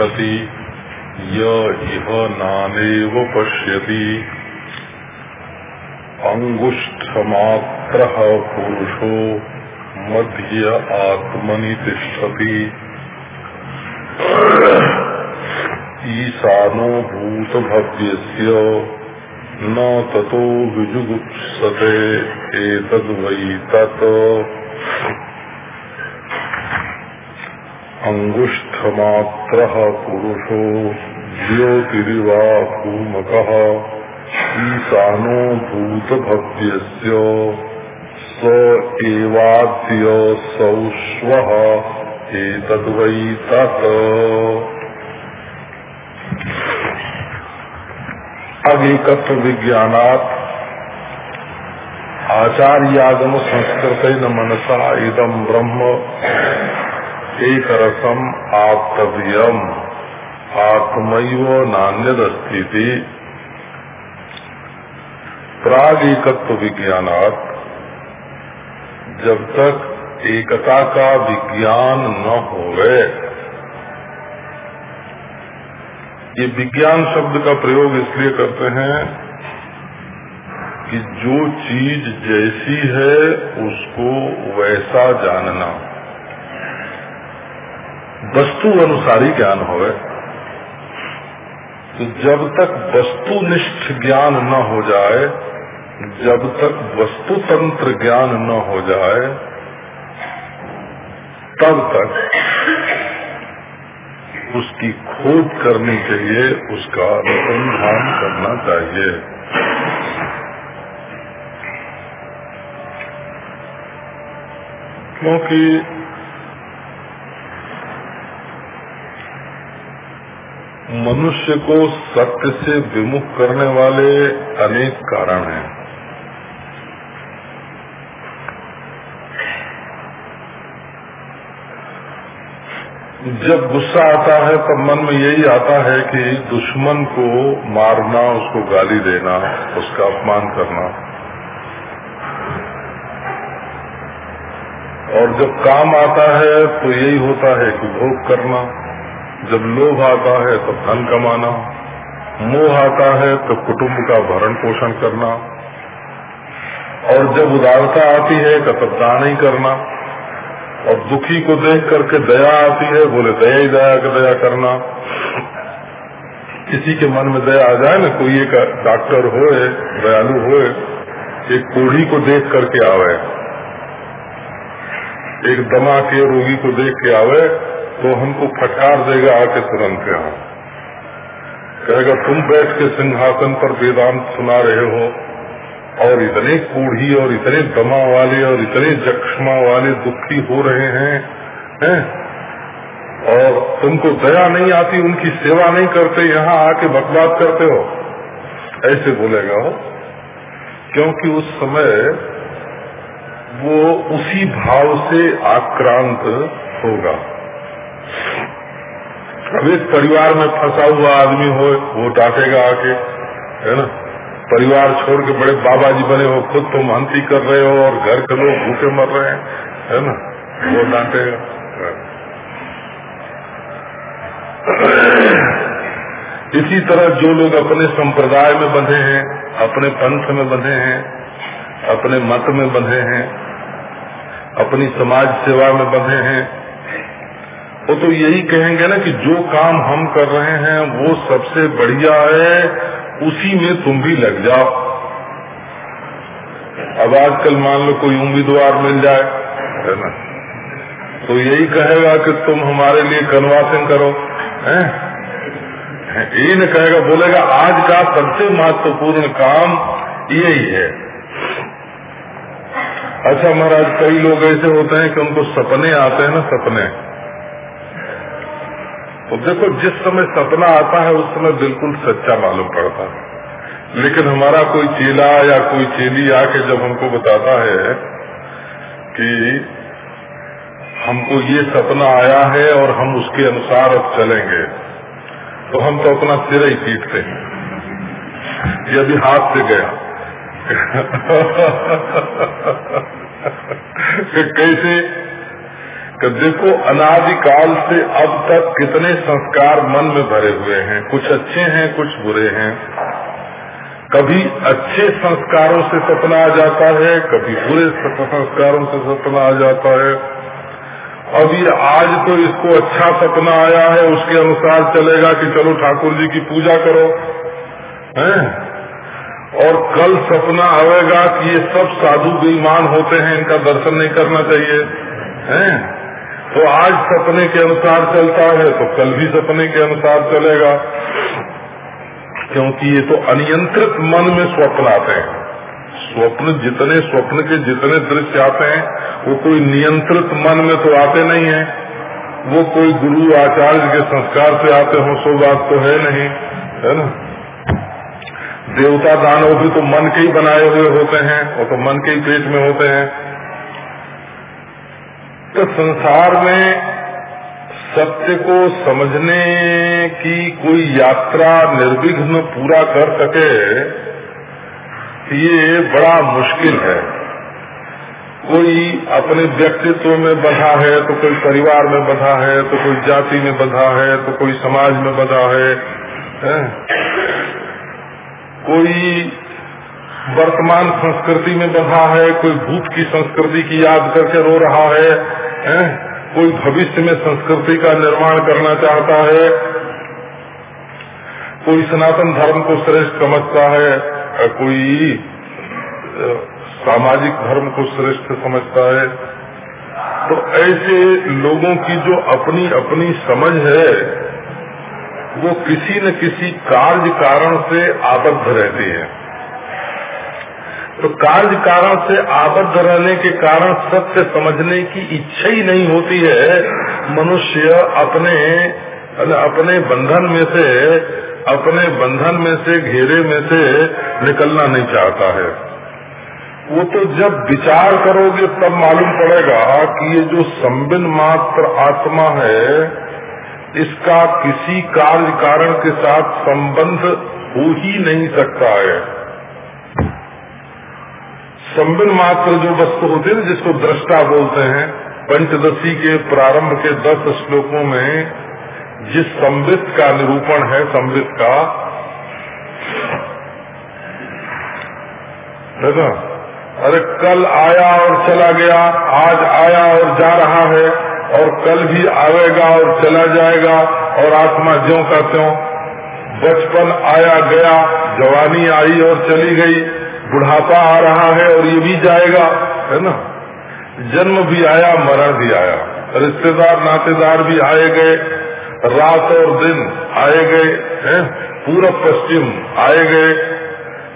गच्छति य इह पश्यति। अङ्गुष्ठमात्रः पुरुषो मध्य आत्मनि तिष्ठति। ईशानो भूतभव्यस्य न ततो विजुगुप्सते। एतद्वै तत्। अङ्गुष्ठमात्रः पुरुषो ज्योतिरिवा भूमकः ईशानो भूतभव्यस्य, स एवाद्य सौष्वः एतद्वै तत् अगेकत्व विज्ञानात आचार्यागम संस्कृत मनसा इदम ब्रह्म एक रसम आप्तव्यम। आत्मैव नान्यदस्ती प्राग एकत्व विज्ञानात जब तक एकता का विज्ञान न होवे, ये विज्ञान शब्द का प्रयोग इसलिए करते हैं कि जो चीज़ जैसी है, उसको वैसा जानना। वस्तु अनुसारी ज्ञान होवे तो जब तक वस्तुनिष्ठ ज्ञान न हो जाए, जब तक वस्तु तंत्र ज्ञान न हो जाए, तब तक उसकी खोज करनी चाहिए उसका अनुसंधान करना चाहिए। क्योंकि मनुष्य को सत्य से विमुख करने वाले अनेक कारण हैं। जब गुस्सा आता है, तब मन में यही आता है कि दुश्मन को मारना, उसको गाली देना, उसका अपमान करना। और जब काम आता है तो यही होता है कि भोग करना। जब लोभ आता है तो धन कमाना, मोह आता है तो कुटुंब का भरण पोषण करना, और जब उदारता आती है तो तब दान ही करना, और दुखी को देख करके दया आती है, बोले दया ही दया का दया करना। किसी के मन में दया आ जाए ना, कोई एक डॉक्टर होए, दयालु होए, एक कोढ़ी को देख करके आवे, एक दमा के रोगी को देख के आवे तो हमको फटकार देगा आके तुरंत यहाँ। कहेगा, तुम बैठ के सिंहासन पर वेदांत सुना रहे हो, और इतने कूढ़ी और इतने दमा वाले और इतने जक्षमा वाले दुखी हो रहे हैं हैं? और तुमको दया नहीं आती, उनकी सेवा नहीं करते, यहाँ आके बकवाद करते हो? ऐसे बोलेगा हो क्योंकि उस समय वो उसी भाव से आक्रांत होगा। अब एक परिवार में फंसा हुआ आदमी हो, वो डांटेगा आके, है ना? परिवार छोड़ के बड़े बाबा जी बने हो, खुद तो महंती कर रहे हो और घर के लोग भूखे मर रहे हैं, है ना? वो डांटेगा। इसी तरह जो लोग अपने संप्रदाय में बंधे हैं, अपने पंथ में बंधे हैं, अपने मत में बंधे हैं, अपनी समाज सेवा में बंधे हैं वो तो यही कहेंगे ना कि जो काम हम कर रहे हैं, वो सबसे बढ़िया है, उसी में तुम भी लग जाओ। अब आजकल मान लो कोई उम्मीदवार मिल जाए, है ना? तो यही कहेगा कि तुम हमारे लिए कन्वासन करो, हैं? यही न कहेगा, बोलेगा, आज का सबसे महत्वपूर्ण काम यही है। अच्छा महाराज, कई लोग ऐसे होते हैं कि उनको सपने आते हैं ना सपने। तो देखो, जिस समय सपना आता है, उस समय बिल्कुल सच्चा मालूम पड़ता है। लेकिन हमारा कोई चेला या कोई चेली आके जब हमको बताता है कि हमको ये सपना आया है और हम उसके अनुसार अब चलेंगे तो हम तो अपना सिर ही पीटते हैं। ये अभी हाथ से गया। कैसे कि देखो, अनादिकाल से अब तक कितने संस्कार मन में भरे हुए हैं। कुछ अच्छे हैं, कुछ बुरे हैं। कभी अच्छे संस्कारों से सपना आ जाता है, कभी बुरे संस्कारों से सपना आ जाता है। अभी आज तो इसको अच्छा सपना आया है, उसके अनुसार चलेगा कि चलो ठाकुर जी की पूजा करो। हैं? और कल सपना आएगा कि ये सब साधु बेईमान होते हैं, इनका दर्शन नहीं करना चाहिए। हैं? तो आज सपने के अनुसार चलता है तो कल भी सपने के अनुसार चलेगा। क्योंकि ये तो अनियंत्रित मन में स्वप्न आते हैं। स्वप्न जितने स्वप्न के जितने दृश्य आते हैं, वो कोई नियंत्रित मन में तो आते नहीं है। वो कोई गुरु आचार्य के संस्कार से आते हो, सो बात तो है नहीं, है ना? देवता दानव भी तो मन के ही बनाए हुए होते हैं, और तो मन के ही पेट में होते हैं। तो संसार में सत्य को समझने की कोई यात्रा निर्विघ्न पूरा कर सके ये बड़ा मुश्किल है कोई अपने व्यक्तित्व में बधा है तो कोई परिवार में बधा है तो कोई जाति में बधा है तो कोई समाज में बधा है, है? कोई वर्तमान संस्कृति में बधा है, कोई भूत की संस्कृति की याद करके रो रहा है है? कोई भविष्य में संस्कृति का निर्माण करना चाहता है, कोई सनातन धर्म को श्रेष्ठ समझता है कोई सामाजिक धर्म को श्रेष्ठ समझता है तो ऐसे लोगों की जो अपनी अपनी समझ है, वो किसी न किसी कार्य कारण से आबद्ध रहती है तो कार्य कारण से आबद्ध रहने के कारण सत्य समझने की इच्छा ही नहीं होती है। मनुष्य अपने अपने बंधन में से, अपने बंधन में से, घेरे में से निकलना नहीं चाहता है। वो तो जब विचार करोगे तब मालूम पड़ेगा कि ये जो संबिन मात्र आत्मा है, इसका किसी कार्य कारण के साथ संबंध हो ही नहीं सकता है। संबिन मात्र जो वस्तु होती है जिसको दृष्टा बोलते हैं, पंचदशी के प्रारंभ के दस श्लोकों में, जिस संबित का निरूपण है संबित का देखो अरे कल आया और चला गया, आज आया और जा रहा है, और कल भी आवेगा और चला जाएगा, और आत्मा ज्यो का त्यों, बचपन आया गया, जवानी आई और चली गई बुढ़ापा आ रहा है और ये भी जाएगा, है ना? जन्म भी आया, मरण भी आया। रिश्तेदार, नातेदार भी आए गए, रात और दिन आए गए, हैं? पूरब पश्चिम आए गए।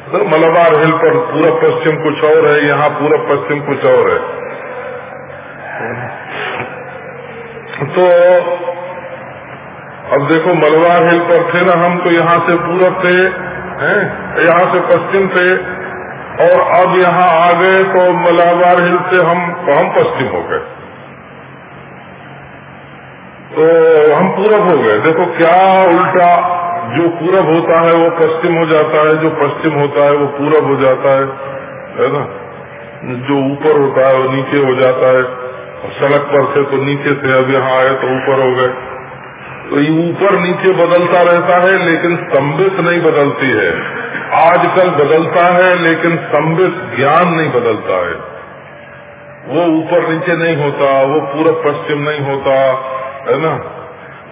तो मलबार हिल पर पूरब पश्चिम कुछ और है, यहाँ पूरब पश्चिम कुछ और है। तो अब देखो, मलबार हिल पर थे ना हम तो यहाँ से पूरब थे, हैं? यहाँ से पश्चिम थे। और अब यहाँ आ गए तो मलाबार हिल से हम हम पश्चिम हो गए। तो हम पूरब हो गए। देखो क्या उल्टा जो पूरब होता है वो पश्चिम हो जाता है, जो पश्चिम होता है वो पूरब हो जाता है है ना? जो ऊपर होता है वो नीचे हो जाता है। सड़क पर से तो नीचे से अब यहाँ आए तो ऊपर हो गए। तो ये ऊपर नीचे बदलता रहता है, लेकिन संबित नहीं बदलती है। आजकल बदलता है, लेकिन संबित ज्ञान नहीं बदलता है। वो ऊपर नीचे नहीं होता, वो पूरब पश्चिम नहीं होता, है ना?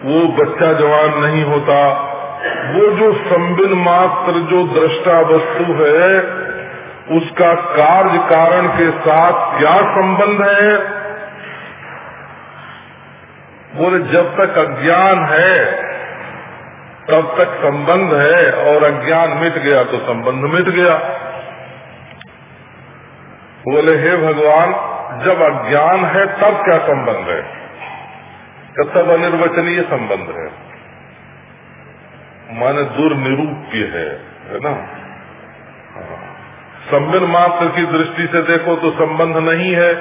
वो बच्चा जवान नहीं होता। वो जो संबिन मात्र, जो दृष्टा वस्तु है, उसका कार्य कारण के साथ क्या संबंध है? बोले, जब तक अज्ञान है तब तक संबंध है और अज्ञान मिट गया तो संबंध मिट गया। बोले, हे भगवान, जब अज्ञान है, तब क्या संबंध है? तब अनिर्वचनीय संबंध है। माने दुर्निरूप्य है है ना? संबिन मात्र की दृष्टि से देखो तो संबंध नहीं है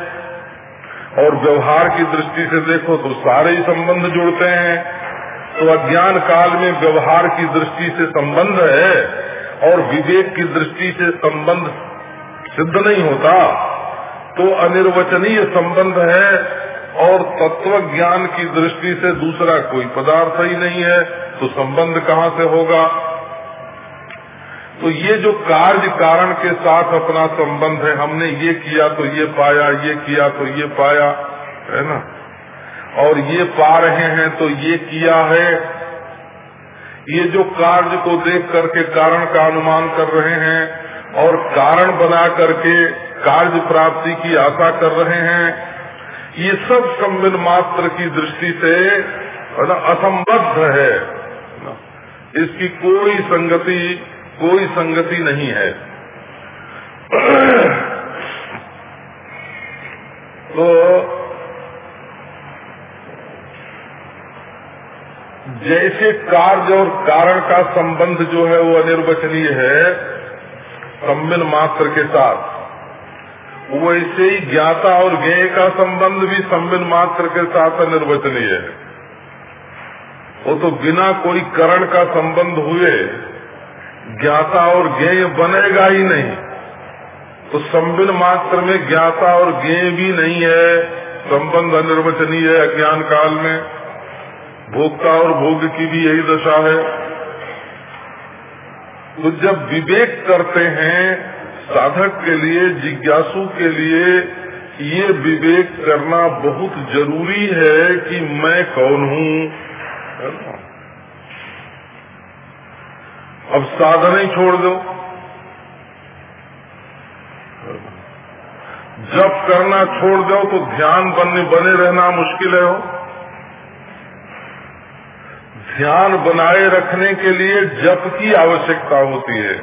और व्यवहार की दृष्टि से देखो तो सारे ही संबंध जुड़ते हैं। तो अज्ञान काल में व्यवहार की दृष्टि से संबंध है और विवेक की दृष्टि से संबंध सिद्ध नहीं होता तो अनिर्वचनीय संबंध है और तत्व ज्ञान की दृष्टि से दूसरा कोई पदार्थ ही नहीं है तो संबंध कहाँ से होगा? तो ये जो कार्य कारण के साथ अपना संबंध है, हमने ये किया तो ये पाया, ये किया तो ये पाया, है ना? और ये पा रहे हैं तो ये किया है। ये जो कार्य को देख करके कारण का अनुमान कर रहे हैं और कारण बना करके कार्य प्राप्ति की आशा कर रहे हैं, ये सब सम्मिल मात्र की दृष्टि से असंबद्ध है। इसकी कोई संगति कोई संगति नहीं है। तो जैसे कार्य और कारण का संबंध जो है वो अनिर्वचनीय है सम्मिल मात्र के साथ। वैसे ही ज्ञाता और ज्ञेय का संबंध भी सम्मिल मात्र के साथ अनिर्वचनीय है। वो तो बिना कोई करण का संबंध हुए ज्ञाता और ज्ञेय बनेगा ही नहीं। तो संबिन मात्र में ज्ञाता और ज्ञेय भी नहीं है, संबंध अनिर्वचनीय है अज्ञान काल में। भोक्ता और भोग की भी यही दशा है। तो जब विवेक करते हैं साधक के लिए, जिज्ञासु के लिए ये विवेक करना बहुत ज़रूरी है कि मैं कौन हूँ अब साधन ही छोड़ दो। जब करना छोड़ दो तो ध्यान बनने, बने रहना मुश्किल है हो। ध्यान बनाए रखने के लिए जप की आवश्यकता होती है।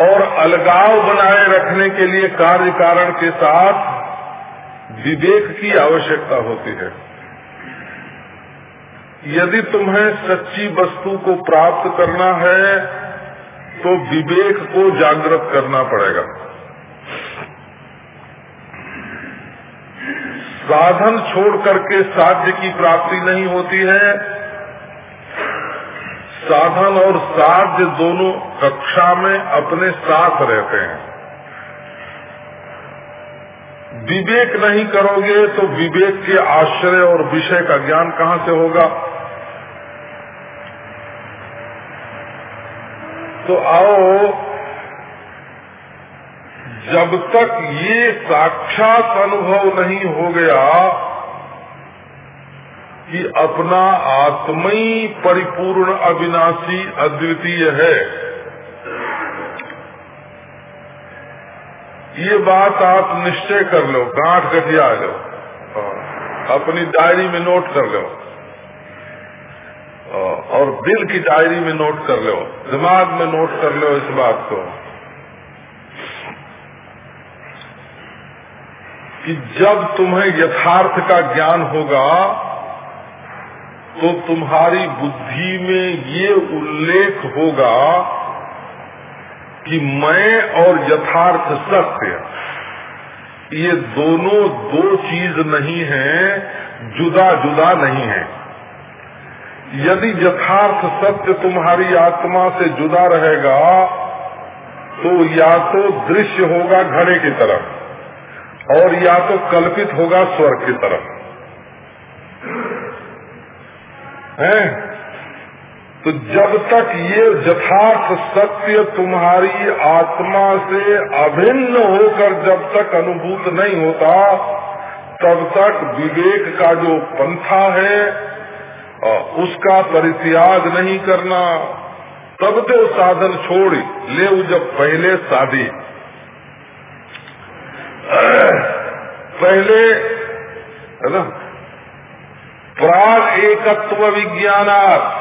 और अलगाव बनाए रखने के लिए कार्य कारण के साथ विवेक की आवश्यकता होती है। यदि तुम्हें सच्ची वस्तु को प्राप्त करना है तो विवेक को जागृत करना पड़ेगा। साधन छोड़ करके साध्य की प्राप्ति नहीं होती है। साधन और साध्य दोनों कक्षा में अपने साथ रहते हैं। विवेक नहीं करोगे तो विवेक के आश्रय और विषय का ज्ञान कहाँ से होगा? तो आओ जब तक ये साक्षात अनुभव नहीं हो गया कि अपना आत्मई परिपूर्ण अविनाशी अद्वितीय है। ये बात आप निश्चय कर लो, गांठ गठिया लो अपनी डायरी में नोट कर लो, और दिल की डायरी में नोट कर लो, दिमाग में नोट कर लो इस बात को। कि जब तुम्हें यथार्थ का ज्ञान होगा तो तुम्हारी बुद्धि में ये उल्लेख होगा कि मैं और यथार्थ सत्य। ये दोनों दो चीज़ नहीं है, जुदा जुदा नहीं है। यदि यथार्थ सत्य तुम्हारी आत्मा से जुदा रहेगा तो या तो दृश्य होगा घड़े की तरफ़। और या तो कल्पित होगा स्वर्ग की तरफ़। है? तो जब तक ये यथार्थ सत्य तुम्हारी आत्मा से अभिन्न होकर जब तक अनुभूत नहीं होता, तब तक विवेक का जो पंथा है उसका परित्याग नहीं करना। तब तो साधन छोड़, ले जब पहले शादी पहले, है ना? प्राग एकत्व विज्ञानार्थ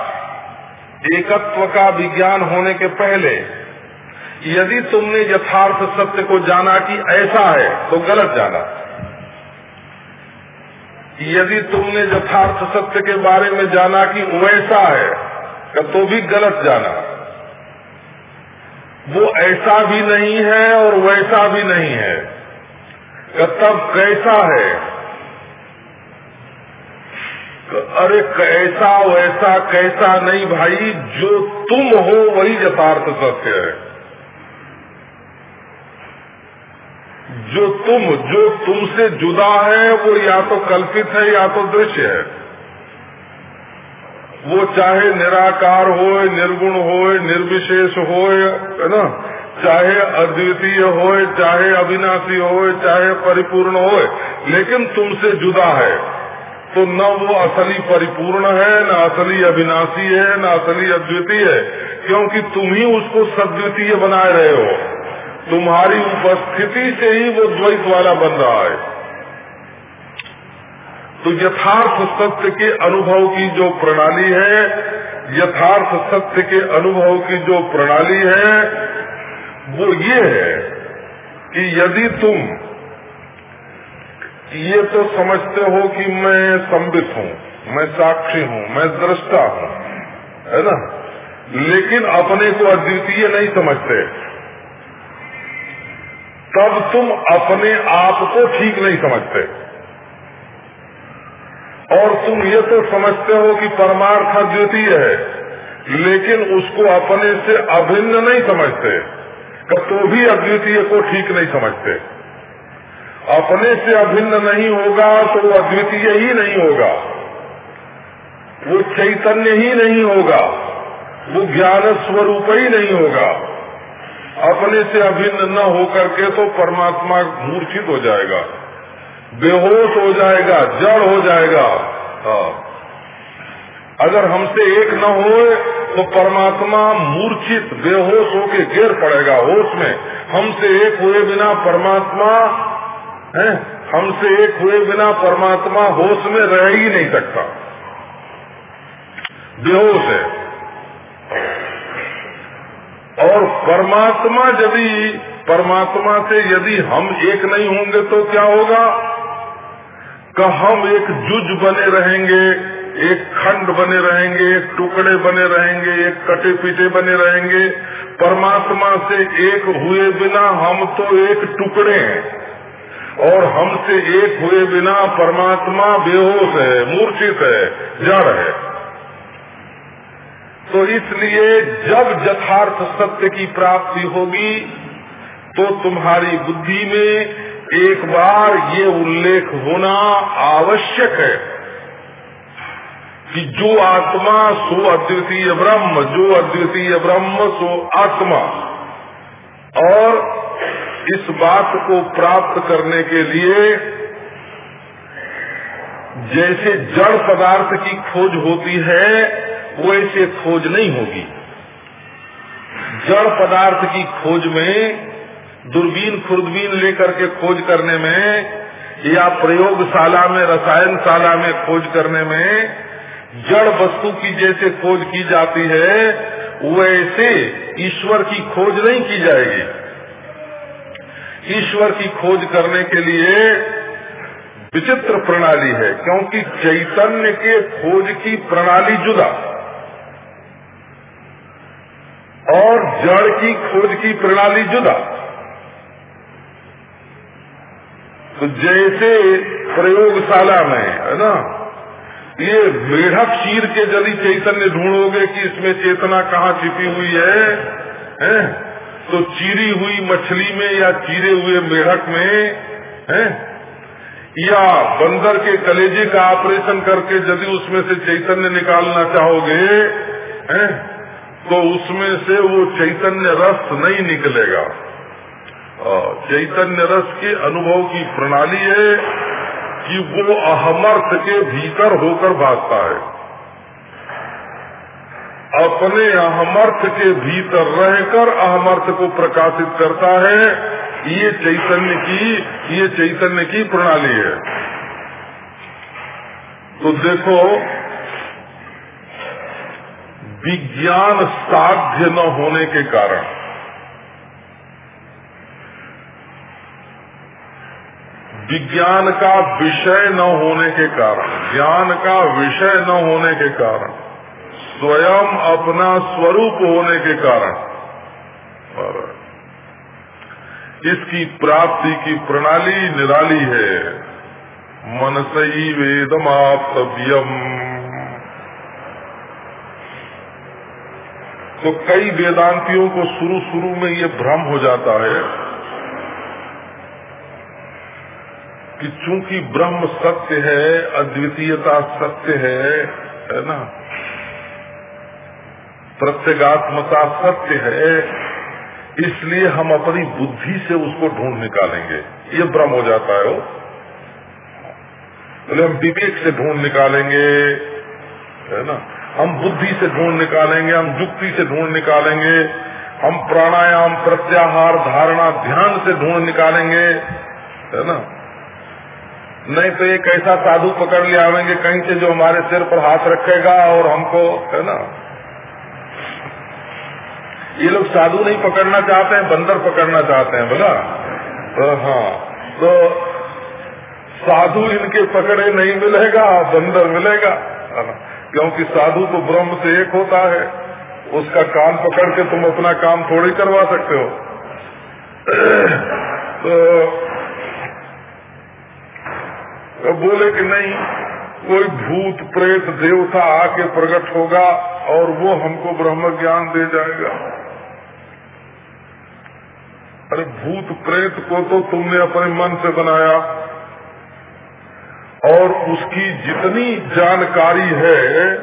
एकत्व का विज्ञान होने के पहले, यदि तुमने यथार्थ सत्य को जाना कि ऐसा है तो गलत जाना। यदि तुमने यथार्थ सत्य के बारे में जाना कि वैसा है तो भी गलत जाना। वो ऐसा भी नहीं है और वैसा भी नहीं है। तब कैसा है? अरे कैसा वैसा कैसा नहीं भाई, जो तुम हो वही यथार्थ सत्य है। जो तुम, जो तुमसे जुदा है, वो या तो कल्पित है या तो दृश्य है। वो चाहे निराकार हो निर्गुण हो निर्विशेष हो है ना? चाहे अद्वितीय हो चाहे अविनाशी हो चाहे परिपूर्ण हो लेकिन तुमसे जुदा है। तो न वो असली परिपूर्ण है, न असली अविनाशी है, न असली अद्वितीय है, क्योंकि तुम ही उसको सद्वितीय बनाए रहे हो। तुम्हारी उपस्थिति से ही वो द्वैत वाला बन रहा है। तो यथार्थ सत्य के अनुभव की जो प्रणाली है, यथार्थ सत्य के अनुभव की जो प्रणाली है वो ये है कि यदि तुम ये तो समझते हो कि मैं संबित हूँ, मैं साक्षी हूँ, मैं दृष्टा हूँ, है ना? लेकिन अपने को अद्वितीय नहीं समझते। तब तुम अपने आप को ठीक नहीं समझते। और तुम ये तो समझते हो कि परमार्थ अद्वितीय है, लेकिन उसको अपने से अभिन्न नहीं समझते। तो भी अद्वितीय को ठीक नहीं समझते। अपने से अभिन्न नहीं होगा तो वो अद्वितीय ही नहीं होगा। वो चैतन्य ही नहीं होगा। वो ज्ञान स्वरूप ही नहीं होगा। अपने से अभिन्न न होकर के तो परमात्मा मूर्छित हो जाएगा। बेहोश हो जाएगा, जड़ हो जाएगा। हाँ। अगर हमसे एक न हो तो परमात्मा मूर्छित, बेहोश होके गिर पड़ेगा होश में। हमसे एक हुए बिना परमात्मा, है? हमसे एक हुए बिना परमात्मा होश में रह ही नहीं सकता। बेहोश है। और परमात्मा यदि, परमात्मा से यदि हम एक नहीं होंगे तो क्या होगा? का हम एक जुज बने रहेंगे। एक खंड बने रहेंगे, एक टुकड़े बने रहेंगे, एक कटे पीटे बने रहेंगे। परमात्मा से एक हुए बिना हम तो एक टुकड़े हैं। और हमसे एक हुए बिना परमात्मा बेहोश है, मूर्छित है, जड़ है। तो इसलिए जब यथार्थ सत्य की प्राप्ति होगी तो तुम्हारी बुद्धि में एक बार ये उल्लेख होना आवश्यक है। कि जो आत्मा सो अद्वितीय ब्रह्म, जो अद्वितीय ब्रह्म सो आत्मा। और इस बात को प्राप्त करने के लिए जैसे जड़ पदार्थ की खोज होती है, वैसे खोज नहीं होगी। जड़ पदार्थ की खोज में दूरबीन, खुरदबीन लेकर के खोज करने में या प्रयोगशाला में, रसायनशाला में खोज करने में जड़ वस्तु की जैसे खोज की जाती है, वैसे ईश्वर की खोज नहीं की जाएगी। ईश्वर की खोज करने के लिए विचित्र प्रणाली है, क्योंकि चैतन्य के खोज की प्रणाली जुदा। और जड़ की खोज की प्रणाली जुदा। तो जैसे प्रयोगशाला में, है ना ये मेढक चीर के यदि चैतन्य ढूंढोगे कि इसमें चेतना कहाँ छिपी हुई है, है? तो चीरी हुई मछली में या चीरे हुए मेढक में है? या बंदर के कलेजे का ऑपरेशन करके यदि उसमें से चैतन्य निकालना चाहोगे है? तो उसमें से वो चैतन्य रस नहीं निकलेगा। चैतन्य रस के अनुभव की प्रणाली है कि वो अहमर्थ के भीतर होकर भागता है। अपने अहमर्थ के भीतर रहकर अहमर्थ को प्रकाशित करता है। ये चैतन्य की, ये चैतन्य की प्रणाली है। तो देखो, विज्ञान साध्य न होने के कारण विज्ञान का विषय न होने के कारण, ज्ञान का विषय न होने के कारण, स्वयं अपना स्वरूप होने के कारण। और इसकी प्राप्ति की प्रणाली निराली है। मन से ही सही वेदमाप्तव्यम तो कई वेदांतियों को शुरू शुरू में ये भ्रम हो जाता है। कि चूँकि ब्रह्म सत्य है, अद्वितीयता सत्य है है ना? प्रत्यगात्मता सत्य है, इसलिए हम अपनी बुद्धि से उसको ढूंढ निकालेंगे। ये भ्रम हो जाता है वो। बोले तो हम विवेक से ढूंढ निकालेंगे, है ना? हम बुद्धि से ढूंढ निकालेंगे, हम युक्ति से ढूंढ निकालेंगे, हम प्राणायाम, प्रत्याहार, धारणा, ध्यान से ढूंढ निकालेंगे, है ना? नहीं तो एक ऐसा साधु पकड़ ले आवेंगे कहीं से जो हमारे सिर पर हाथ रखेगा और हमको है ना? ये लोग साधु नहीं पकड़ना चाहते हैं बंदर पकड़ना चाहते हैं बोला? तो हाँ तो साधु इनके पकड़े नहीं मिलेगा बंदर मिलेगा क्योंकि साधु तो ब्रह्म से एक होता है उसका काम पकड़ के तुम अपना काम थोड़ी करवा सकते हो। तो, तो बोले कि नहीं, कोई भूत, प्रेत, देवता आके प्रकट होगा और वो हमको ब्रह्म ज्ञान दे जाएगा। अरे भूत, प्रेत को तो तुमने अपने मन से बनाया। और उसकी जितनी जानकारी है,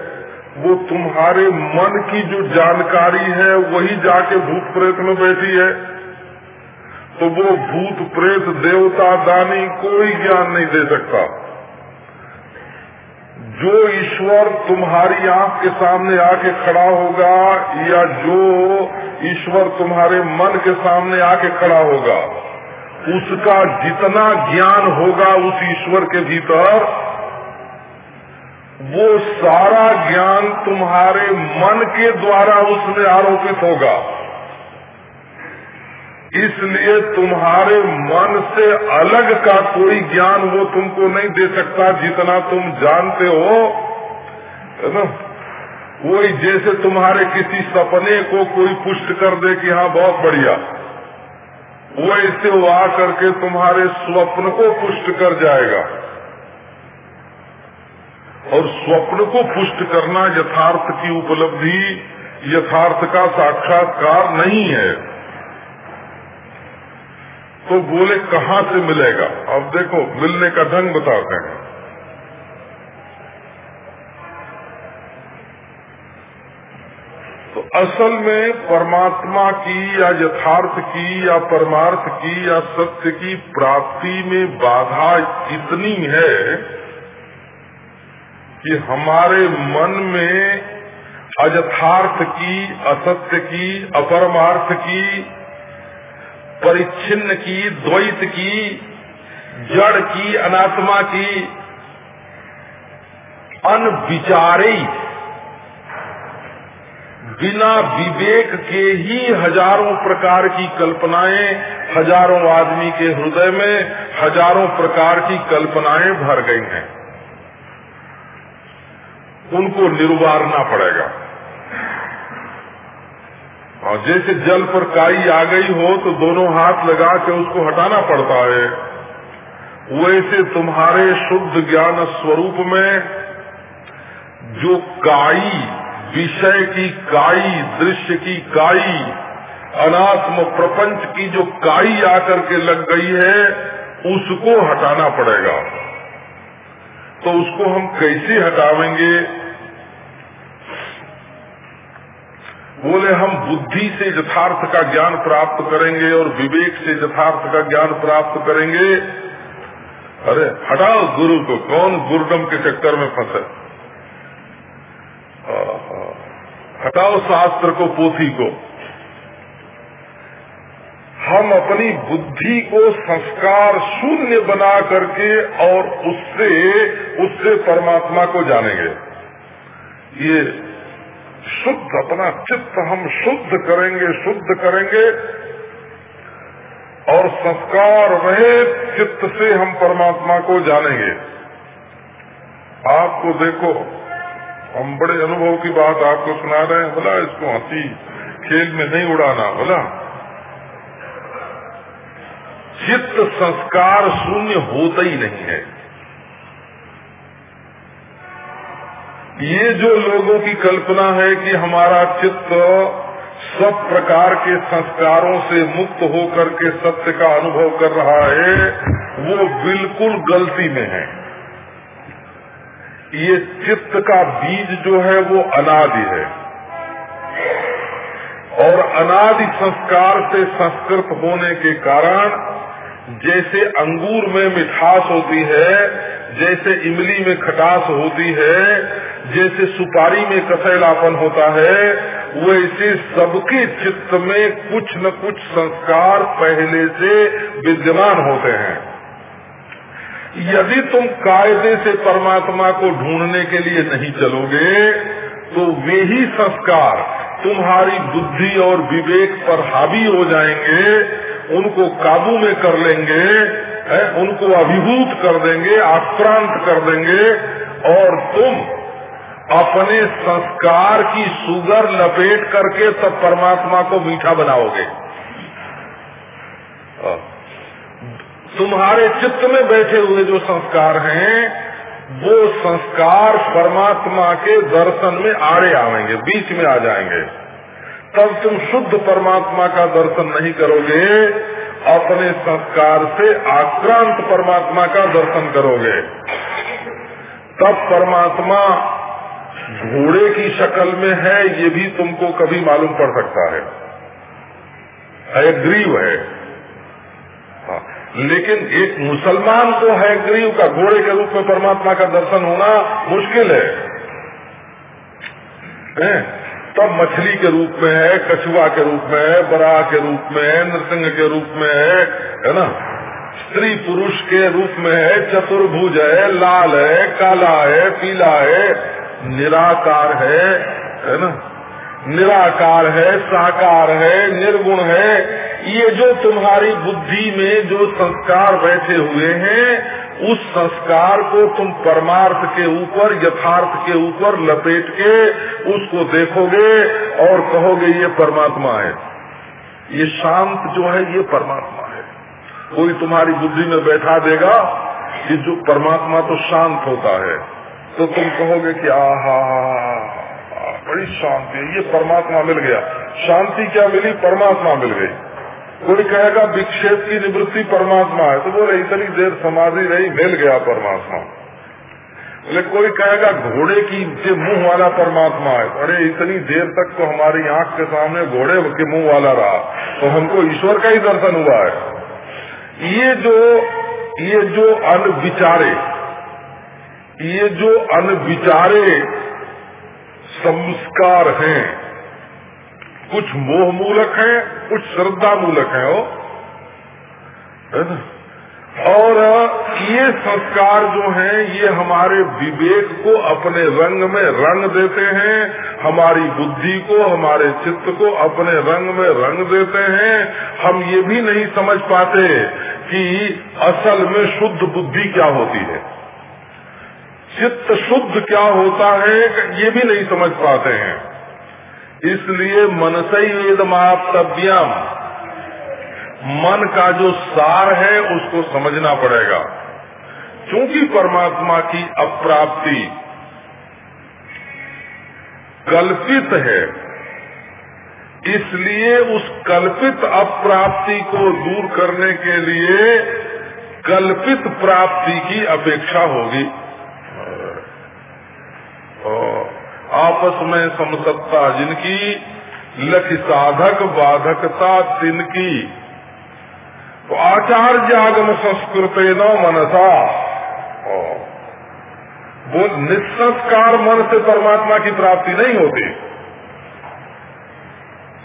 वो तुम्हारे मन की जो जानकारी है, वही जाके भूत, प्रेत में बैठी है। तो वो भूत, प्रेत, देवता, दानी कोई ज्ञान नहीं दे सकता। जो ईश्वर तुम्हारी आँख के सामने आके खड़ा होगा या जो ईश्वर तुम्हारे मन के सामने आके खड़ा होगा, उसका जितना ज्ञान होगा उस ईश्वर के भीतर, वो सारा ज्ञान तुम्हारे मन के द्वारा उसमें आरोपित होगा। इसलिए तुम्हारे मन से अलग का कोई ज्ञान वो तुमको नहीं दे सकता जितना तुम जानते हो, है ना? वही जैसे तुम्हारे किसी सपने को कोई पुष्ट कर दे कि हाँ बहुत बढ़िया। वैसे वो आ करके तुम्हारे स्वप्न को पुष्ट कर जाएगा। और स्वप्न को पुष्ट करना यथार्थ की उपलब्धि, यथार्थ का साक्षात्कार नहीं है। तो बोले, कहाँ से मिलेगा? अब देखो, मिलने का ढंग बताते हैं। तो असल में परमात्मा की या यथार्थ की या परमार्थ की या सत्य की प्राप्ति में बाधा इतनी है कि हमारे मन में अयथार्थ की, असत्य की, अपरमार्थ की परिच्छिन्न की, द्वैत की, जड़ की, अनात्मा की, अनविचारी। बिना विवेक के ही हज़ारों प्रकार की कल्पनाएँ हज़ारों आदमी के हृदय में, हज़ारों प्रकार की कल्पनाएँ भर गई हैं। उनको निर्वारना पड़ेगा। और जैसे जल पर काई आ गई हो तो दोनों हाथ लगा के उसको हटाना पड़ता है। वैसे तुम्हारे शुद्ध ज्ञान स्वरूप में जो काई, विषय की काई, दृश्य की काई, अनात्म प्रपंच की जो काई आकर के लग गई है, उसको हटाना पड़ेगा। तो उसको हम कैसे हटावेंगे? बोले, हम बुद्धि से यथार्थ का ज्ञान प्राप्त करेंगे और विवेक से यथार्थ का ज्ञान प्राप्त करेंगे। अरे, हटाओ गुरु को, कौन गुरुडम के चक्कर में फंसे? हटाओ शास्त्र को, पोथी को। हम अपनी बुद्धि को संस्कार शून्य बना करके और उससे उससे परमात्मा को जानेंगे। ये शुद्ध, अपना चित्त हम शुद्ध करेंगे शुद्ध करेंगे। और संस्कार रहे, चित्त से हम परमात्मा को जानेंगे। आपको देखो, हम बड़े अनुभव की बात आपको सुना रहे हैं बोला इसको हँसी, खेल में नहीं उड़ाना बोला चित्त संस्कार शून्य होता ही नहीं है। ये जो लोगों की कल्पना है कि हमारा चित्त सब प्रकार के संस्कारों से मुक्त होकर के सत्य का अनुभव कर रहा है, वो बिल्कुल गलती में है। ये चित्त का बीज जो है, वो अनादि है। और अनादि संस्कार से संस्कृत होने के कारण, जैसे अंगूर में मिठास होती है, जैसे इमली में खटास होती है जैसे सुपारी में कसैलापन होता है वैसे सबके चित्त में कुछ न कुछ संस्कार पहले से विद्यमान होते हैं। यदि तुम कायदे से परमात्मा को ढूँढने के लिए नहीं चलोगे तो वे ही संस्कार तुम्हारी बुद्धि और विवेक पर हावी हो जाएँगे उनको काबू में कर लेंगे है, उनको अभिभूत कर देंगे आक्रांत कर देंगे और तुम अपने संस्कार की सुगर लपेट करके तब परमात्मा को मीठा बनाओगे। तुम्हारे चित्त में बैठे हुए जो संस्कार हैं, वो संस्कार परमात्मा के दर्शन में आड़े आवेंगे, बीच में आ जाएँगे। तब तुम शुद्ध परमात्मा का दर्शन नहीं करोगे, अपने संस्कार से आक्रांत परमात्मा का दर्शन करोगे। तब परमात्मा घोड़े की शक्ल में है ये भी तुमको कभी मालूम पड़ सकता है ग्रीव है हाँ। लेकिन एक मुसलमान को है ग्रीव का घोड़े के रूप में परमात्मा का दर्शन होना मुश्किल है, है? तब मछली के रूप में है कछुआ के रूप में है बरा के रूप में है नृसिंह के रूप में है है ना स्त्री पुरुष के रूप में है चतुर्भुज है लाल है काला है पीला है निराकार है है ना? निराकार है, साकार है, निर्गुण है। ये जो तुम्हारी बुद्धि में जो संस्कार बैठे हुए हैं, उस संस्कार को तुम परमार्थ के ऊपर, यथार्थ के ऊपर लपेट के उसको देखोगे और कहोगे, ये परमात्मा है। ये शांत जो है, ये परमात्मा है। कोई तुम्हारी बुद्धि में बैठा देगा कि जो परमात्मा तो शांत होता है। तो तुम कहोगे कि आहा, बड़ी शांति ये परमात्मा मिल गया। शांति क्या मिली? परमात्मा मिल गई। कोई कहेगा, विक्षेप की निवृत्ति परमात्मा है तो बोले, इतनी देर समाधि रही, मिल गया परमात्मा। बोले, कोई कहेगा, घोड़े की के मुँह वाला परमात्मा है अरे, इतनी देर तक तो हमारी आँख के सामने घोड़े के मुँह वाला रहा तो हमको ईश्वर का ही दर्शन हुआ है। ये जो ये जो अनविचारे ये जो अनविचारे संस्कार हैं, कुछ मोह मूलक हैं, कुछ श्रद्धा मूलक हैं? वो है और ये संस्कार जो हैं, ये हमारे विवेक को अपने रंग में रंग देते हैं, हमारी बुद्धि को, हमारे चित्त को अपने रंग में रंग देते हैं। हम ये भी नहीं समझ पाते कि असल में शुद्ध बुद्धि क्या होती है। चित्त शुद्ध क्या होता है, ये भी नहीं समझ पाते हैं। इसलिए मन से ही वेद माप्तव्यम मन का जो सार है, उसको समझना पड़ेगा। क्योंकि परमात्मा की अप्राप्ति कल्पित है, इसलिए उस कल्पित अप्राप्ति को दूर करने के लिए कल्पित प्राप्ति की अपेक्षा होगी। आपस में समसत्ता जिनकी, लख साधक बाधकता तिनकी। तो आचार्य आगम संस्कृत न मनसा। वो निस्संस्कार मन से परमात्मा की प्राप्ति नहीं होती।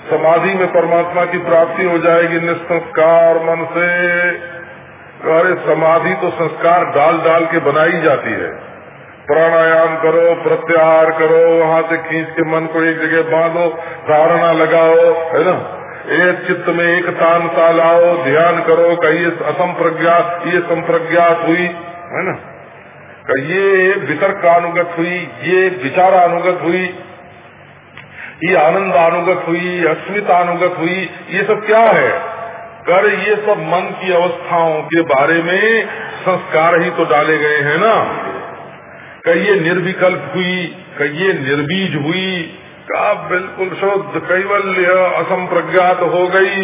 समाधि में परमात्मा की प्राप्ति हो जाएगी निस्संस्कार मन से। अरे समाधि तो संस्कार डाल डाल के बनाई जाती है। प्राणायाम करो, प्रत्याहार करो, वहाँ से खींच के मन को एक जगह बांधो, धारणा लगाओ, है ना? एक चित्त में एक तान सा लाओ, ध्यान करो कही असम प्रज्ञात ये संप्रज्ञात हुई, है ना? ये वितर्क अनुगत हुई, ये विचार अनुगत हुई, ये आनंद अनुगत हुई अस्मिता अनुगत हुई, ये सब क्या है? कर ये सब मन की अवस्थाओं के बारे में संस्कार ही तो डाले गए हैं ना? कहिए निर्विकल्प हुई कहिए निर्बीज हुई का बिल्कुल शुद्ध कैवल्य असम प्रज्ञात हो गई।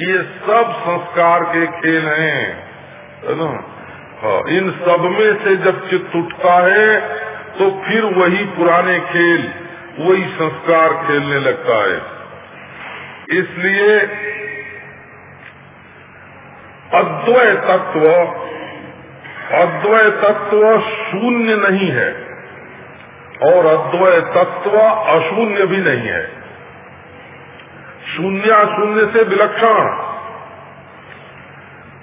ये सब संस्कार के खेल हैं है ना? हाँ, इन सब में से जब चित्त उठता है तो फिर वही पुराने खेल वही संस्कार खेलने लगता है। इसलिए अद्वय तत्व अद्वय तत्व शून्य नहीं है और अद्वय तत्व अशून्य भी नहीं है। शून्य शून्य से विलक्षण।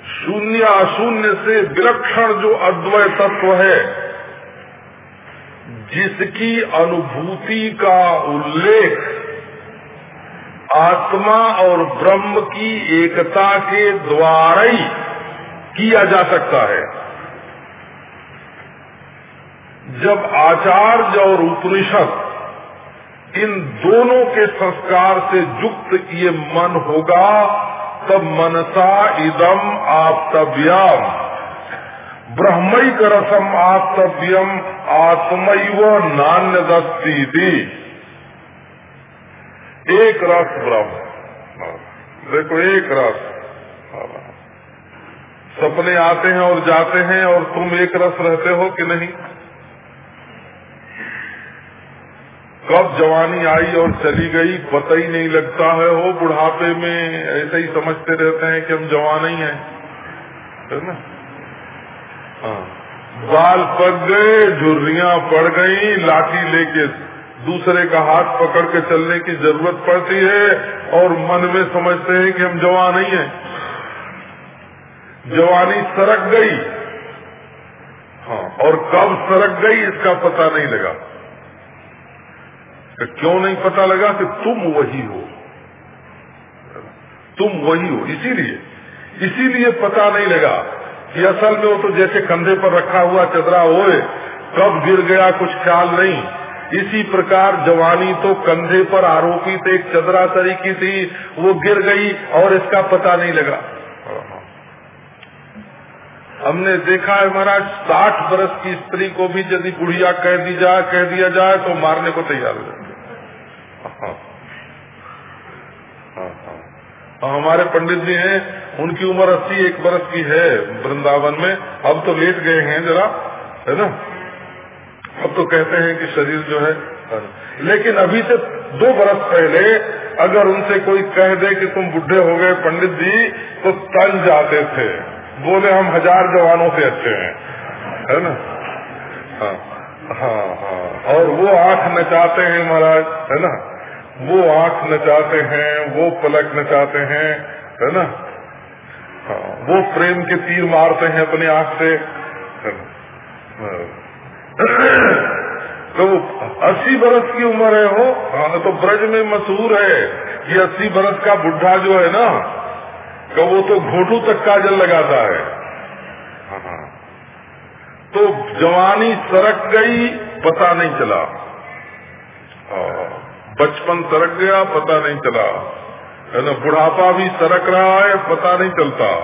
शून्य अशून्य से विलक्षण जो अद्वय तत्व है, जिसकी अनुभूति का उल्लेख आत्मा और ब्रह्म की एकता के द्वारा ही किया जा सकता है। जब आचार्य और उपनिषद इन दोनों के संस्कार से युक्त ये मन होगा, तब मनसा इदम आप्तव्यम। ब्रह्मिक रसम आप्तव्यम, आत्मैव नान्य दस्ती एक रस ब्रह्म। देखो, एक रस। सपने आते हैं और जाते हैं, और तुम एक रस रहते हो कि नहीं? कब जवानी आई और चली गई, पता ही नहीं लगता है। वो बुढ़ापे में ऐसे ही समझते रहते हैं कि हम जवान ही हैं। है ना? हाँ। बाल पक गए, झुर्रिया पड़ गई, लाठी लेके दूसरे का हाथ पकड़ के चलने की ज़रूरत पड़ती है और मन में समझते हैं कि हम जवान ही हैं। जवानी सरक गई। हाँ और कब सरक गई, इसका पता नहीं लगा। क्यों नहीं पता लगा कि तुम वही हो? तुम वही हो। इसीलिए इसीलिए पता नहीं लगा कि असल में वो तो जैसे कंधे पर रखा हुआ चदरा होए, कब गिर गया कुछ ख्याल नहीं। इसी प्रकार जवानी तो कंधे पर आरोपित एक चदरा तरीकी थी वो गिर गई और इसका पता नहीं लगा। हमने देखा है महाराज, साठ बरस की स्त्री को भी यदि बुढ़िया कह दी जाए कह दिया जाए तो मारने को तैयार हो जाए हाँ, हाँ। हमारे पंडित जी हैं उनकी उम्र अस्सी एक बरस की है वृंदावन में। अब तो लेट गए हैं जरा है ना? अब तो कहते हैं कि शरीर जो है लेकिन अभी से दो बरस पहले अगर उनसे कोई कह दे कि तुम बुढ़े हो गए पंडित जी तो तन जाते थे। बोले हम हज़ार जवानों से अच्छे हैं है ना? हाँ। हाँ हाँ। और वो आँख नचाते हैं महाराज है ना? वो आँख नचाते हैं वो पलक नचाते हैं है ना? हाँ, वो प्रेम के तीर मारते हैं अपने आँख से तो अस्सी बरस की उम्र है हो हाँ तो ब्रज में मशहूर है। कि अस्सी बरस का बुढ़ा जो है ना तो वो तो घोटू तक काजल लगाता है हाँ, तो जवानी सरक गई, पता नहीं चला। बचपन सरक गया, पता नहीं चला। है ना, बुढ़ापा भी सरक रहा है, पता नहीं चलता।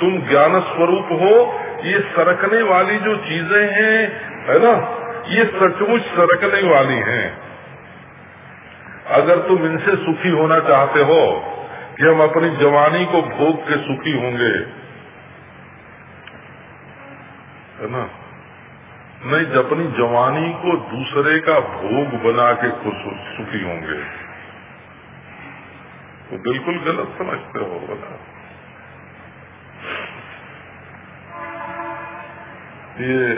तुम ज्ञान स्वरूप हो, ये सरकने वाली जो चीज़ें हैं, है ना, ये सचमुच सरकने वाली हैं। अगर तुम इनसे सुखी होना चाहते हो, कि हम अपनी जवानी को भोग के सुखी होंगे, है ना नहीं अपनी जवानी को दूसरे का भोग बना के खुश, सुखी होंगे। तो बिल्कुल गलत समझते हो बना ये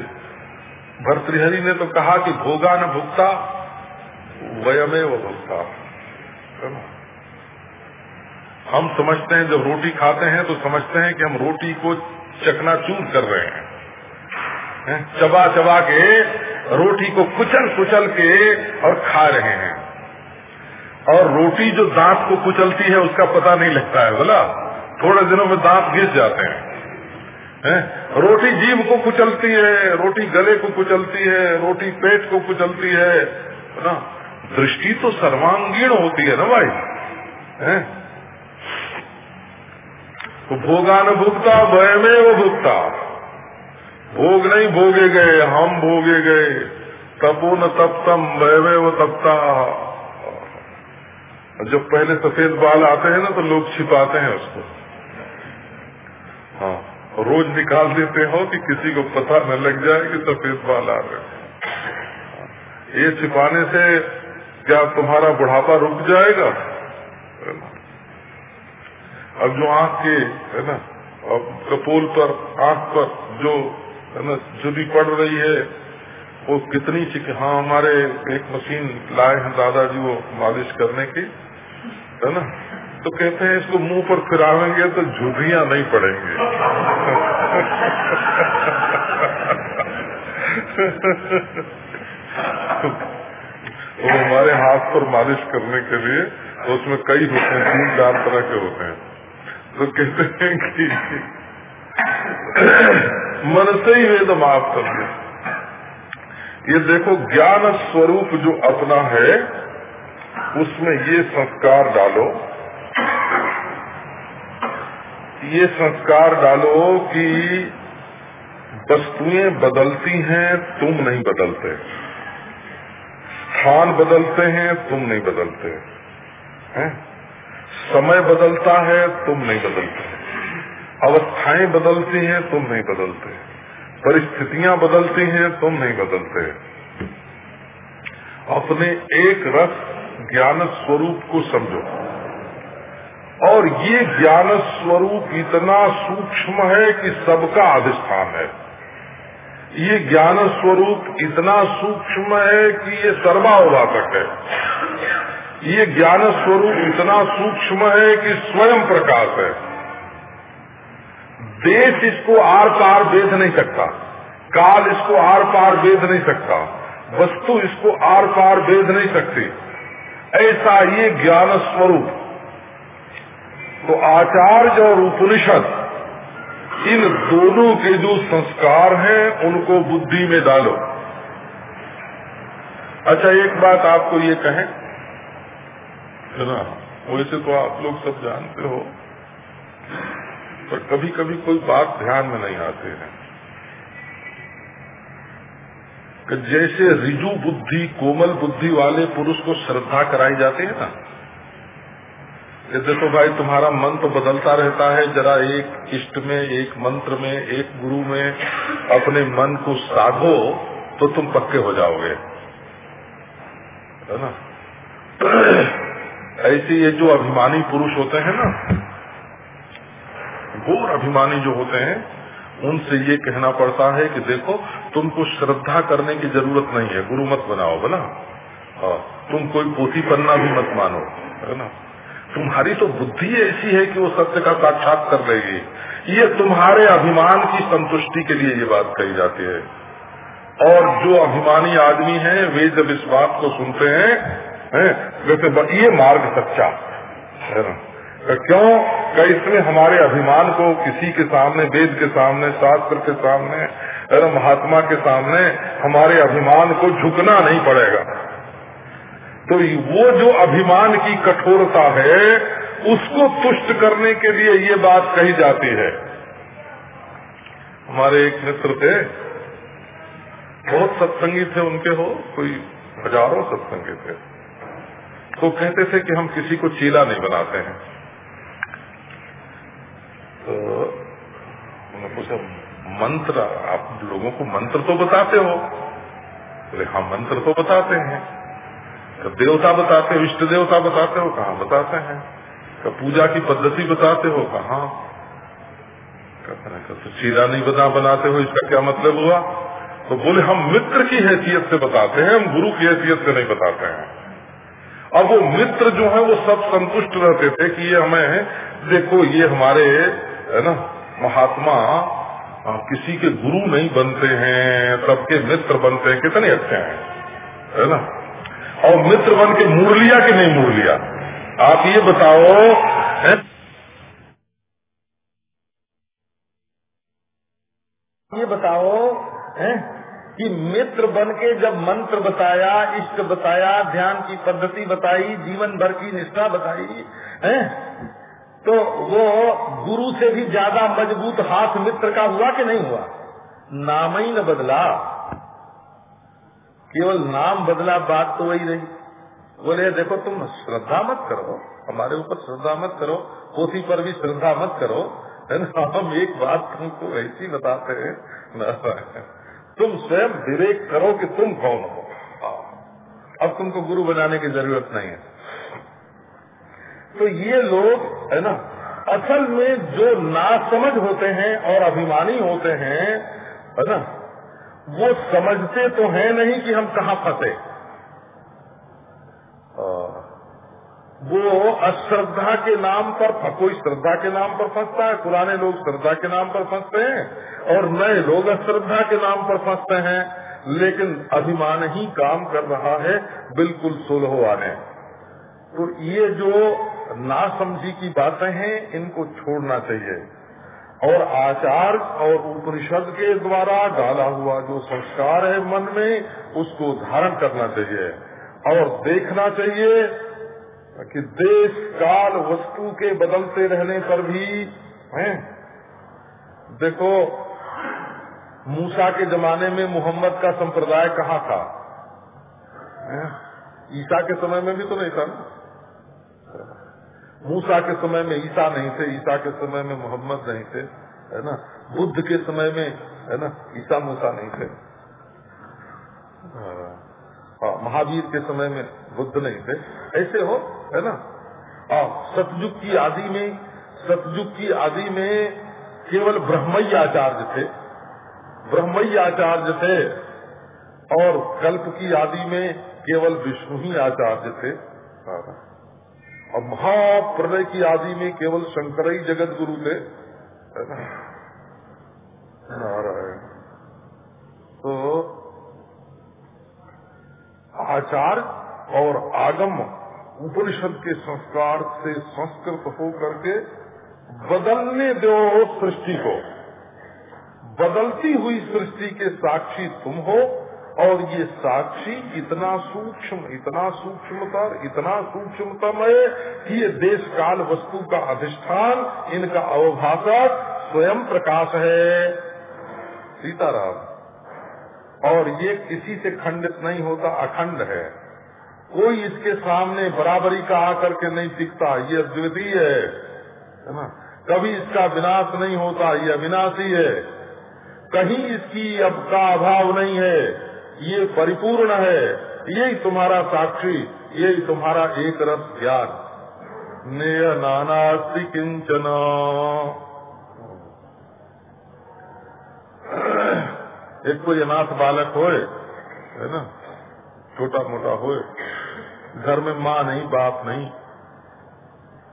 भर्तृहरि ने तो कहा कि भोगा न भुगता वयमे वो भुगता हम समझते हैं, जब रोटी खाते हैं तो समझते हैं कि हम रोटी को चकनाचूर कर रहे हैं। चबा चबा के रोटी को कुचल कुचल के और खा रहे हैं। और रोटी जो दांत को कुचलती है, उसका पता नहीं लगता है, बोला? थोड़े दिनों में दांत घिस जाते हैं। है? रोटी जीव को कुचलती है, रोटी गले को कुचलती है, रोटी पेट को कुचलती है ना दृष्टि तो सर्वांगीण होती है ना भाई? है? तो भोगा न भुगता भय में वो भुगता भोग नहीं भोगे गए, हम भोगे गए। तपो न तपतम में वो तपता जब पहले सफ़ेद बाल आते हैं ना तो लोग छिपाते हैं उसको। हाँ रोज निकाल देते हो कि किसी को पता न लग जाए कि सफ़ेद बाल आ रहे ये छिपाने से क्या तुम्हारा बुढ़ापा रुक जाएगा? अब जो आँख के, है ना, अब कपोल पर, आँख पर जो है ना जुदी पड़ रही है, वो कितनी चिक हाँ हमारे एक मशीन लाए हैं दादाजी वो मालिश करने की, है ना? तो कहते हैं, इसको मुँह पर फिरावेंगे तो झुर्रियाँ नहीं पड़ेंगे। वो हमारे हाथ पर मालिश करने के लिए तो उसमें कई होते हैं, तीन चार तरह के होते हैं। तो कहते हैं कि मन से ही वेद माफ़ कर दे ये देखो, ज्ञान स्वरूप जो अपना है, उसमें ये संस्कार डालो। ये संस्कार डालो कि वस्तुएँ बदलती हैं, तुम नहीं बदलते। स्थान बदलते हैं, तुम नहीं बदलते। हैं? समय बदलता है, तुम नहीं बदलते। अवस्थाएँ बदलती हैं, तुम नहीं बदलते। परिस्थितियाँ बदलती हैं, तुम नहीं बदलते। अपने एक रस ज्ञान स्वरूप को समझो। और ये ज्ञान स्वरूप इतना सूक्ष्म है कि सबका अधिष्ठान है। ये ज्ञान स्वरूप इतना सूक्ष्म है कि ये सर्वाभाषक है। ये ज्ञान स्वरूप इतना सूक्ष्म है कि स्वयं प्रकाश है। देश इसको आर पार वेद नहीं सकता। काल इसको आर पार वेद नहीं सकता। वस्तु इसको आर पार वेद नहीं सकती। ऐसा ये ज्ञान स्वरूप। तो आचार्य और उपनिषद, इन दोनों के जो संस्कार हैं, उनको बुद्धि में डालो। अच्छा एक बात आपको ये कहें। है ना वैसे तो आप लोग सब जानते हो। पर कभी कभी कोई बात ध्यान में नहीं आते हैं। कि जैसे रिजु बुद्धि, कोमल बुद्धि वाले पुरुष को श्रद्धा कराई जाती है ना? ये देखो भाई, तुम्हारा मन तो बदलता रहता है, जरा एक इष्ट में, एक मंत्र में, एक गुरु में अपने मन को साधो तो तुम पक्के हो जाओगे। है ना? ऐसे ये जो अभिमानी पुरुष होते हैं ना घोर अभिमानी जो होते हैं उनसे ये कहना पड़ता है कि देखो तुमको श्रद्धा करने की ज़रूरत नहीं है गुरु मत बनाओ बोला तुम कोई पोथी पन्ना भी मत मानो है ना? तुम्हारी तो बुद्धि ऐसी है कि वो सत्य का साक्षात कर लेगी। ये तुम्हारे अभिमान की संतुष्टि के लिए ये बात कही जाती है। और जो अभिमानी आदमी है वे जब इस बात को सुनते हैं है, वैसे ये मार्ग सच्चा है ना? क्यों? कि इसमें हमारे अभिमान को किसी के सामने, वेद के सामने, शास्त्र के सामने महात्मा के सामने हमारे अभिमान को झुकना नहीं पड़ेगा। तो वो जो अभिमान की कठोरता है, उसको तुष्ट करने के लिए ये बात कही जाती है। हमारे एक मित्र थे, बहुत सत्संगी थे उनके हो, कोई हज़ारों सत्संगी थे। तो कहते थे कि हम किसी को चीला नहीं बनाते हैं। तो उन्होंने पूछा, मंत्र, आप लोगों को मंत्र तो बताते हो? बोले हाँ मंत्र तो बताते हैं। तो देवता बताते हो, इष्ट देवता बताते हो? कहा बताते हैं। तो पूजा की पद्धति बताते हो? कहा तो चीरा नहीं बना, बनाते हो, इसका क्या मतलब हुआ? तो बोले, हम मित्र की हैसियत से बताते हैं, हम गुरु की हैसियत से नहीं बताते हैं। अब वो मित्र जो है, वो सब संतुष्ट रहते थे कि ये हमें, देखो, ये हमारे है ना महात्मा किसी के गुरु नहीं बनते हैं, सबके मित्र बनते हैं, कितने अच्छे हैं, है ना और मित्र बन के मुड़ लिया कि नहीं मुड़ लिया आप ये बताओ, है? ये बताओ, है? कि मित्र बन के जब मंत्र बताया, इष्ट बताया, ध्यान की पद्धति बताई, जीवन भर की निष्ठा बताई, है तो वो गुरु से भी ज़्यादा मज़बूत हाथ मित्र का हुआ कि नहीं हुआ? नाम ही न बदला। केवल नाम बदला बात तो वही रही। बोले, देखो, तुम श्रद्धा मत करो। हमारे ऊपर श्रद्धा मत करो। पोथी पर भी श्रद्धा मत करो। है ना? हम एक बात तुमको ऐसी बताते हैं तुम स्वयं विवेक करो कि तुम कौन हो। हाँ। अब तुमको गुरु बनाने की ज़रूरत नहीं है। तो ये लोग, है ना, असल में जो नासमझ होते हैं और अभिमानी होते हैं, है ना, वो समझते तो है नहीं कि हम कहाँ फंसे। वो अश्रद्धा के नाम पर, कोई श्रद्धा के नाम पर फंसता है, पुराने लोग श्रद्धा के नाम पर फंसते हैं, और नए लोग अश्रद्धा के नाम पर फंसते हैं, लेकिन अभिमान ही काम कर रहा है, बिल्कुल सुलह आने तो ये जो नासमझी की बातें हैं, इनको छोड़ना चाहिए। और आचार और उपनिषद के द्वारा डाला हुआ जो संस्कार है मन में, उसको धारण करना चाहिए। और देखना चाहिए कि देश काल वस्तु के बदलते रहने पर भी, हैं? देखो, मूसा के जमाने में मोहम्मद का संप्रदाय कहाँ था? ईसा के समय में भी तो नहीं था मूसा के समय में ईसा नहीं थे ईसा के समय में मोहम्मद नहीं थे है ना? बुद्ध के समय में है ना? ईसा मूसा नहीं थे। हाँ, महावीर के समय में बुद्ध नहीं थे। ऐसे हो है ना? हाँ, सतयुग की आदि में सतयुग की आदि में केवल ब्रह्मय आचार्य थे। ब्रह्मय आचार्य थे और कल्प की आदि में केवल विष्णु ही आचार्य थे। और महाप्रलय की आदि में केवल शंकर ही जगत गुरु थे। नारायण। तो आचार और आगम उपनिषद के संस्कार से संस्कृत हो करके बदलने दो सृष्टि को। बदलती हुई सृष्टि के साक्षी तुम हो और ये साक्षी इतना सूक्ष्म, इतना सूक्ष्मतर इतना सूक्ष्मतम है कि ये देश काल वस्तु का अधिष्ठान, इनका अवभाषक स्वयं प्रकाश है। सीताराम, और ये किसी से खंडित नहीं होता, अखंड है। कोई इसके सामने बराबरी का आकर के नहीं टिकता ये अद्वितीय है ना? कभी इसका विनाश नहीं होता, ये अविनाशी है। कहीं इसकी अब का अभाव नहीं है। ये परिपूर्ण है। यही तुम्हारा साक्षी, यही तुम्हारा एक रस ज्ञान। नेय नानास्ति किंचन। एक कोई अनाथ बालक होए, है ना? छोटा मोटा होए। घर में माँ नहीं, बाप नहीं,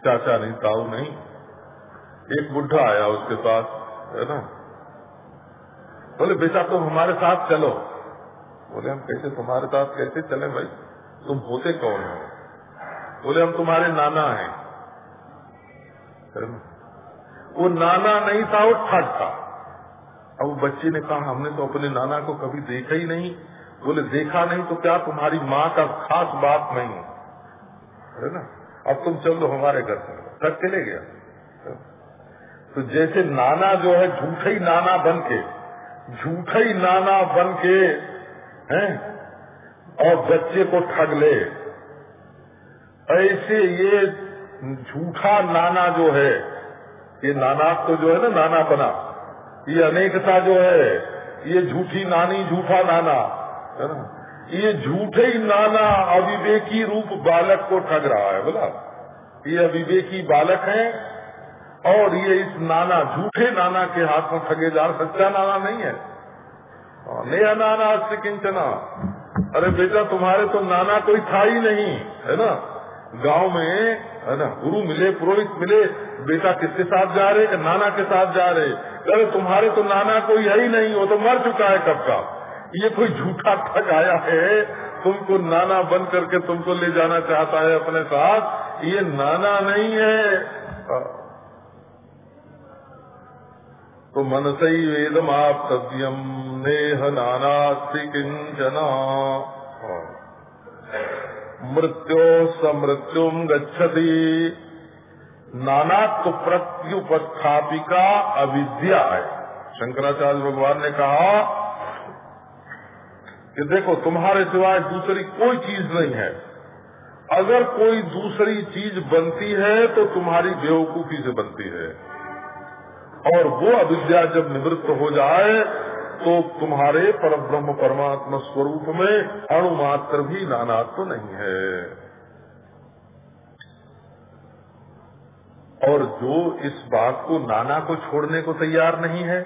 चाचा नहीं, ताऊ नहीं। एक बुढ़ा आया उसके पास, है ना? बोले, बेटा, तुम हमारे साथ चलो। बोले, हम कैसे तुम्हारे साथ कैसे चले भाई? तुम होते कौन हो? बोले, हम तुम्हारे नाना हैं। वो नाना नहीं था, वो ठग था। अब बच्चे ने कहा, हमने तो अपने नाना को कभी देखा ही नहीं। बोले, देखा नहीं तो क्या तुम्हारी माँ का खास बात नहीं है? ना? अब तुम चल दो हमारे घर पर ठग चले गया। तो जैसे नाना जो है, झूठे ही नाना बन के, झूठे ही नाना बन के हैं? और बच्चे को ठग ले। ऐसे ये झूठा नाना जो है, ये नाना तो जो है ना, नाना बना। ये अनेकता जो है, ये झूठी नानी, झूठा नाना, है ना? ये झूठे ही नाना अविवेकी रूप बालक को ठग रहा है, बोला। ये अविवेकी बालक है, और ये इस नाना, झूठे नाना के हाथ में ठगे जा सच्चा नाना नहीं है। ने नाना से किंचना। अरे बेटा, तुम्हारे तो नाना कोई था ही नहीं, है ना? गाँव में, है ना, गुरु मिले, पुरोहित मिले, बेटा किसके साथ जा रहे, नाना के साथ जा रहे? अरे तुम्हारे तो नाना कोई है ही नहीं, वो तो मर चुका है कब का? ये कोई झूठा ठग आया है? तुमको नाना बन करके तुमको ले जाना चाहता है अपने साथ? ये नाना नहीं है। तो मन से ही वेदम आप तव्यम नेह नाना किंचना मृत्यो समृत्युम गच्छति। नानात्व प्रत्युपस्थापिका अविद्या है। शंकराचार्य भगवान ने कहा कि देखो, तुम्हारे सिवाय दूसरी कोई चीज़ नहीं है। अगर कोई दूसरी चीज़ बनती है तो तुम्हारी बेवकूफ़ी से बनती है। और वो अविद्या जब निवृत्त हो जाए तो तुम्हारे पर ब्रह्म परमात्मा स्वरूप में अणु मात्र भी नानात्व तो नहीं है। और जो इस बात को नाना को छोड़ने को तैयार नहीं है,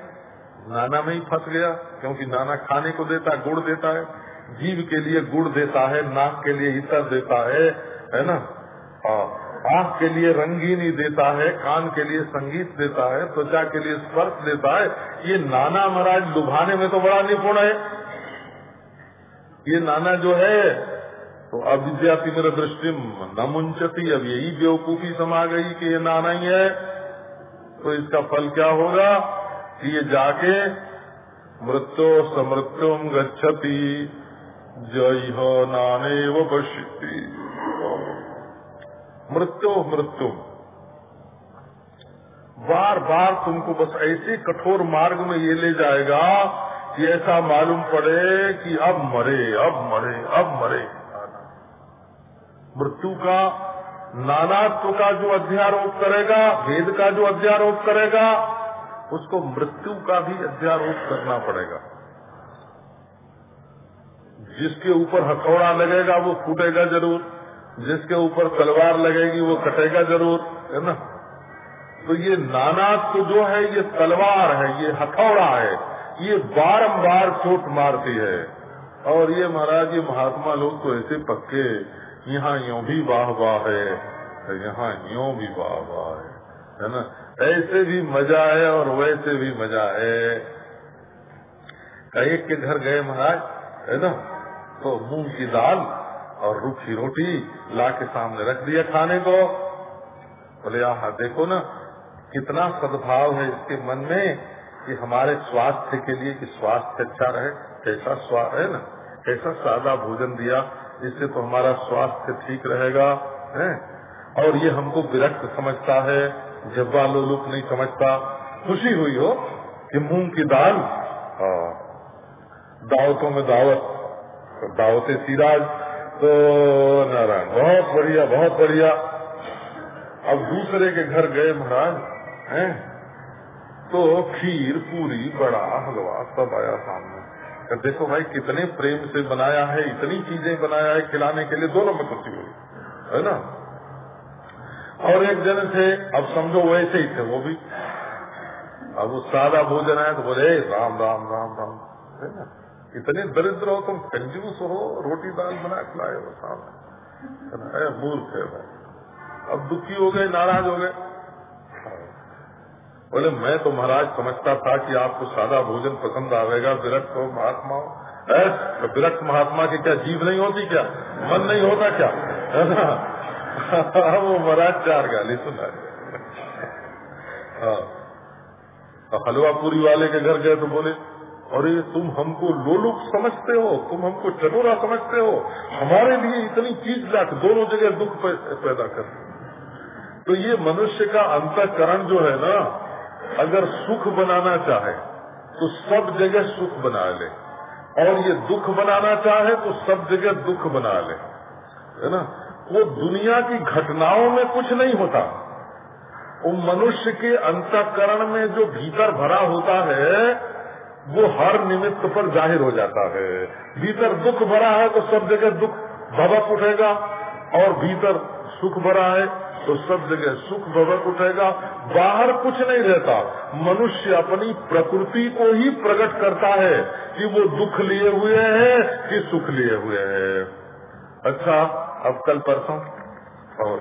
नाना में ही फंस गया, क्योंकि नाना खाने को देता है गुड़ देता है, जीव के लिए गुड़ देता है, नाक के लिए इतर देता है है ना? आँख के लिए रंगीनी देता है, कान के लिए संगीत देता है, त्वचा के लिए स्पर्श देता है, ये नाना महाराज लुभाने में तो बड़ा निपुण है। ये नाना जो है तो अविद्याति मेरा दृष्टि, न मुंचती अब यही बेवकूफ़ी समा गई कि ये नाना ही है। तो इसका फल क्या होगा? कि ये जाके, मृत्यु समृत्युम गच्छति, जय हो नाने वो पश्यती। मृत्यु मृत्यु। बार बार तुमको बस ऐसे कठोर मार्ग में ये ले जाएगा कि ऐसा मालूम पड़े कि अब मरे अब मरे अब मरे। मृत्यु का नानात्व का जो अध्यारोप करेगा, वेद का जो अध्यारोप करेगा, उसको मृत्यु का भी अध्यारोप करना पड़ेगा। जिसके ऊपर हथौड़ा लगेगा, वो फूटेगा ज़रूर। जिसके ऊपर तलवार लगेगी वो कटेगा ज़रूर, है ना? तो ये नानात्व तो जो है, ये तलवार है, ये हथौड़ा है, ये बारंबार चोट मारती है। और ये महाराज, ये महात्मा लोग तो ऐसे पक्के, यहाँ यो भी वाह वाह है यहाँ यो भी वाह वाह है है ना? ऐसे भी मज़ा है और वैसे भी मज़ा है। एक के घर गए महाराज, है ना? तो मूंग की दाल और रूखी रोटी ला के सामने रख दिया खाने को। बोले, आह, देखो ना, कितना सद्भाव है इसके मन में कि हमारे स्वास्थ्य के लिए कि स्वास्थ्य अच्छा रहे। कैसा स्वाद है ना? कैसा सादा भोजन दिया, इससे तो हमारा स्वास्थ्य ठीक रहेगा, है? और ये हमको विरक्त समझता है जब्बा लोलुप नहीं समझता। खुशी हुई हो कि मूंग की दाल दावतों में दावत, दावते सिराज तो नारायण, बहुत बढ़िया बहुत बढ़िया। अब दूसरे के घर गए महाराज, हैं? तो खीर पूरी, बड़ा हलवा सब आया सामने। देखो भाई, कितने प्रेम से बनाया है, इतनी चीज़ें बनाया है खिलाने के लिए, दोनों में खुशी हुई, है ना? और एक जन थे, अब समझो वैसे ही थे, वो भी। अब वो सादा भोजन है तो बोले राम राम राम राम। है ना? इतने दरिद्र हो तुम कंजूस हो, रोटी दाल बना खिलाए हो सामने मूर्ख है भाई। अब दुखी हो गए, नाराज़ हो गए। बोले, मैं तो महाराज समझता था कि आपको सादा भोजन पसंद आवेगा, विरक्त हो, महात्मा हो। तो विरक्त महात्मा की क्या जीव नहीं होती क्या? मन नहीं होता क्या? वो महाराज चार गाली सुना हाँ। हलवा पूरी वाले के घर गए तो बोले अरे, तुम हमको लोलुप समझते हो, तुम हमको चटोरा समझते हो। हमारे लिए इतनी चीज़ लाख, दोनों जगह दुख पैदा कर तो ये मनुष्य का अंतकरण जो है ना, अगर सुख बनाना चाहे तो सब जगह सुख बना ले। और ये दुख बनाना चाहे तो सब जगह दुख बना ले। है ना? वो दुनिया की घटनाओं में कुछ नहीं होता। वो मनुष्य के अंतकरण में जो भीतर भरा होता है वो हर निमित्त पर ज़ाहिर हो जाता है। भीतर दुख भरा है तो सब जगह दुख भवक उठेगा, और भीतर सुख भरा है तो सब जगह सुख भवक उठेगा। बाहर कुछ नहीं रहता, मनुष्य अपनी प्रकृति को ही प्रकट करता है कि वो दुख लिए हुए है कि सुख लिए हुए है। अच्छा अब कल परसों और